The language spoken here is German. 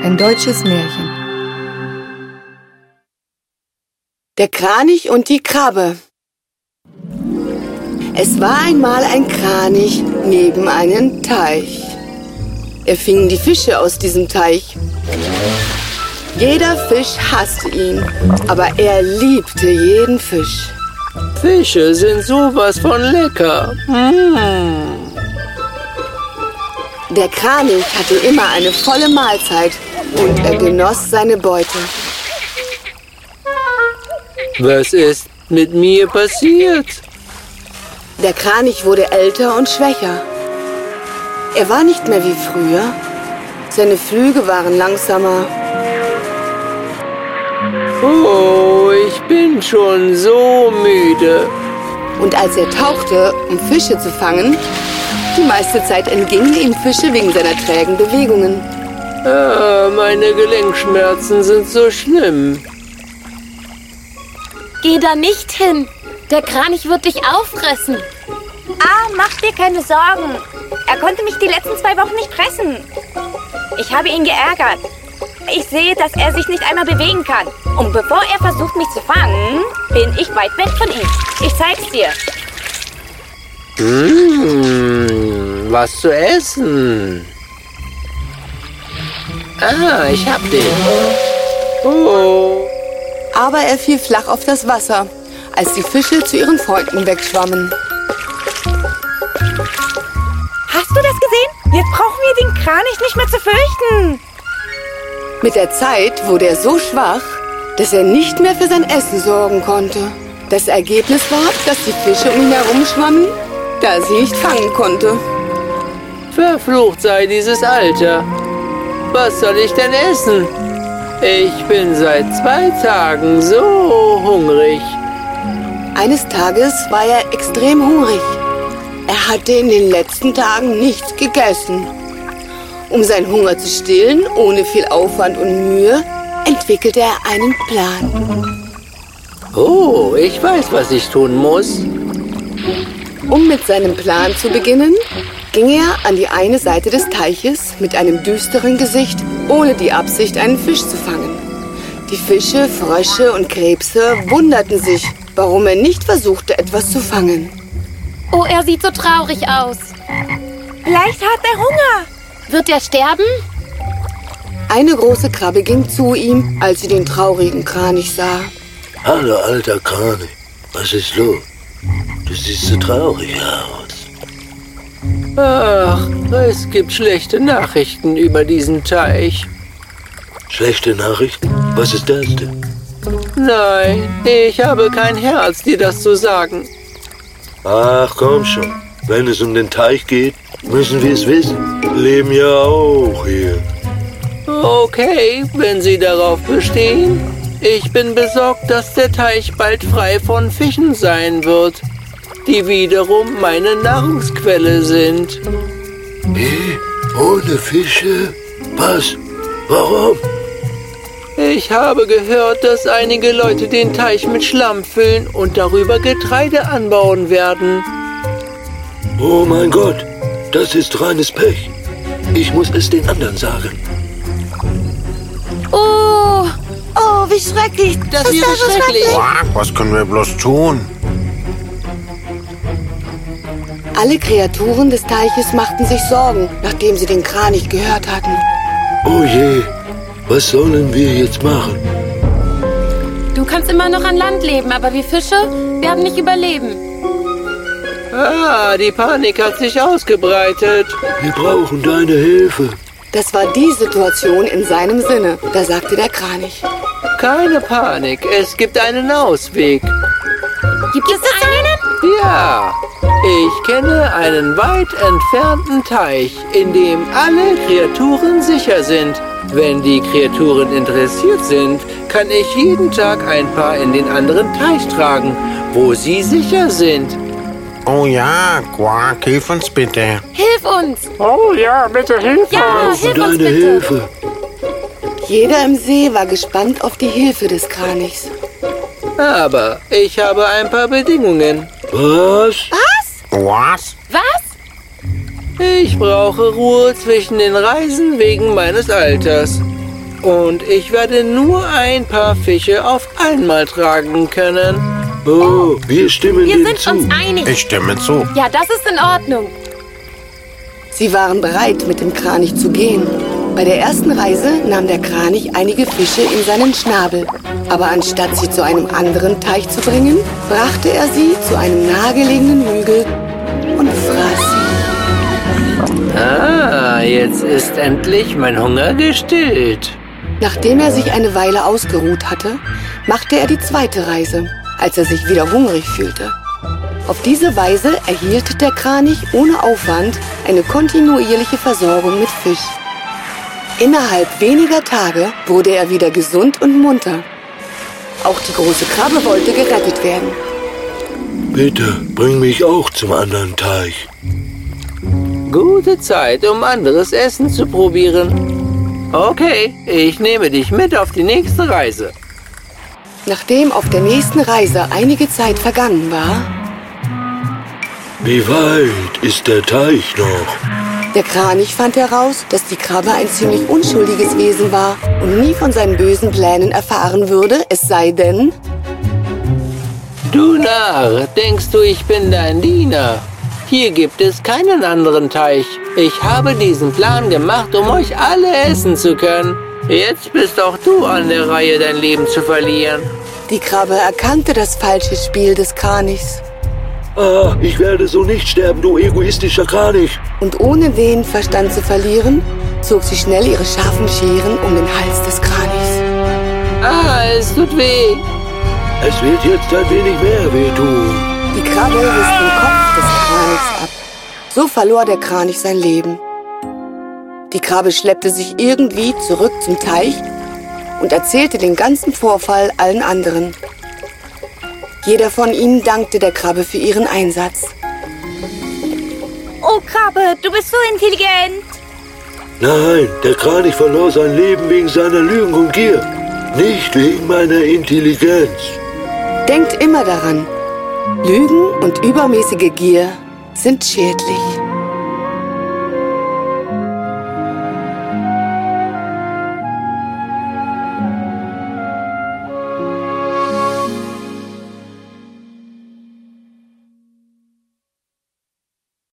Ein deutsches Märchen. Der Kranich und die Krabbe. Es war einmal ein Kranich neben einem Teich. Er fing die Fische aus diesem Teich. Jeder Fisch hasste ihn, aber er liebte jeden Fisch. Fische sind sowas von lecker. Mmh. Der Kranich hatte immer eine volle Mahlzeit und er genoss seine Beute. Was ist mit mir passiert? Der Kranich wurde älter und schwächer. Er war nicht mehr wie früher. Seine Flüge waren langsamer. Oh, ich bin schon so müde. Und als er tauchte, um Fische zu fangen, die meiste Zeit entgingen ihm Fische wegen seiner trägen Bewegungen. Ah, meine Gelenkschmerzen sind so schlimm. Geh da nicht hin. Der Kranich wird dich auffressen. Ah, mach dir keine Sorgen. Er konnte mich die letzten zwei Wochen nicht fressen. Ich habe ihn geärgert. Ich sehe, dass er sich nicht einmal bewegen kann. Und bevor er versucht, mich zu fangen, bin ich weit weg von ihm. Ich zeig's dir. Mmh, was zu essen. Ah, ich hab den. Oh. Aber er fiel flach auf das Wasser, als die Fische zu ihren Freunden wegschwammen. Hast du das gesehen? Jetzt brauchen wir den Kranich nicht mehr zu fürchten. Mit der Zeit wurde er so schwach, dass er nicht mehr für sein Essen sorgen konnte. Das Ergebnis war, dass die Fische um ihn herum schwammen, da er sie nicht fangen konnte. Verflucht sei dieses Alter. Was soll ich denn essen? Ich bin seit zwei Tagen so hungrig. Eines Tages war er extrem hungrig. Er hatte in den letzten Tagen nichts gegessen. Um seinen Hunger zu stillen, ohne viel Aufwand und Mühe, entwickelte er einen Plan. Oh, ich weiß, was ich tun muss. Um mit seinem Plan zu beginnen, ging er an die eine Seite des Teiches mit einem düsteren Gesicht, ohne die Absicht, einen Fisch zu fangen. Die Fische, Frösche und Krebse wunderten sich, warum er nicht versuchte, etwas zu fangen. Oh, er sieht so traurig aus. Vielleicht hat er Hunger. Wird er sterben? Eine große Krabbe ging zu ihm, als sie den traurigen Kranich sah. Hallo, alter Kranich. Was ist los? Du siehst so traurig aus. Ach, es gibt schlechte Nachrichten über diesen Teich. Schlechte Nachrichten? Was ist das denn? Nein, ich habe kein Herz, dir das zu sagen. Ach, komm schon. Wenn es um den Teich geht, müssen wir es wissen. Wir leben ja auch hier. Okay, wenn Sie darauf bestehen. Ich bin besorgt, dass der Teich bald frei von Fischen sein wird, die wiederum meine Nahrungsquelle sind. Wie? Ohne Fische? Was? Warum? Ich habe gehört, dass einige Leute den Teich mit Schlamm füllen und darüber Getreide anbauen werden. Oh mein Gott, das ist reines Pech. Ich muss es den anderen sagen. Oh, Oh, wie schrecklich! Das wäre schrecklich. Was können wir bloß tun? Alle Kreaturen des Teiches machten sich Sorgen, nachdem sie den Kranich gehört hatten. Oh je, was sollen wir jetzt machen? du kannst immer noch an Land leben, aber wir Fische werden nicht überleben. Ah, die Panik hat sich ausgebreitet. Wir brauchen deine Hilfe. Das war die Situation in seinem Sinne, da sagte der Kranich. Keine Panik, es gibt einen Ausweg. Gibt es einen? Ja, ich kenne einen weit entfernten Teich, in dem alle Kreaturen sicher sind. Wenn die Kreaturen interessiert sind, kann ich jeden Tag ein paar in den anderen Teich tragen, wo sie sicher sind. Oh ja, Quark, hilf uns bitte. Hilf uns! Oh ja, bitte hilf Ja, Brauchen hilf uns deine bitte! Hilfe. Jeder im See war gespannt auf die Hilfe des Kranichs. Aber ich habe ein paar Bedingungen. Was? Was? Was? Ich brauche Ruhe zwischen den Reisen wegen meines Alters. Und ich werde nur ein paar Fische auf einmal tragen können. Oh, wir stimmen Wir sind zu. uns einig. Ich stimme zu. Ja, das ist in Ordnung. Sie waren bereit, mit dem Kranich zu gehen. Bei der ersten Reise nahm der Kranich einige Fische in seinen Schnabel. Aber anstatt sie zu einem anderen Teich zu bringen, brachte er sie zu einem nahegelegenen Hügel und fraß sie. Ah, jetzt ist endlich mein Hunger gestillt. Nachdem er sich eine Weile ausgeruht hatte, machte er die zweite Reise, als er sich wieder hungrig fühlte. Auf diese Weise erhielt der Kranich ohne Aufwand eine kontinuierliche Versorgung mit Fisch. Innerhalb weniger Tage wurde er wieder gesund und munter. Auch die große Krabbe wollte gerettet werden. Bitte, bring mich auch zum anderen Teich. Gute Zeit, um anderes Essen zu probieren. Okay, ich nehme dich mit auf die nächste Reise. Nachdem auf der nächsten Reise einige Zeit vergangen war, Wie weit ist der Teich noch? Der Kranich fand heraus, dass die Krabbe ein ziemlich unschuldiges Wesen war und nie von seinen bösen Plänen erfahren würde, es sei denn, Du Narr, denkst du, ich bin dein Diener? Hier gibt es keinen anderen Teich. Ich habe diesen Plan gemacht, um euch alle essen zu können. Jetzt bist auch du an der Reihe, dein Leben zu verlieren. die Krabbe erkannte das falsche Spiel des Kranichs Ah, ich werde so nicht sterben, du egoistischer Kranich. und ohne den Verstand zu verlieren, zog sie schnell ihre scharfen Scheren um den Hals des Kranichs. Ah, es tut weh. Es wird jetzt ein wenig mehr wehtun. Die Krabbe riss den Kopf des Kranichs ab. So verlor der Kranich sein Leben. Die Krabbe schleppte sich irgendwie zurück zum Teich und erzählte den ganzen Vorfall allen anderen. Jeder von ihnen dankte der Krabbe für ihren Einsatz. Oh, Krabbe, du bist so intelligent. Nein, der Kranich verlor sein Leben wegen seiner Lügen und Gier. Nicht wegen meiner Intelligenz. Denkt immer daran, Lügen und übermäßige Gier sind schädlich.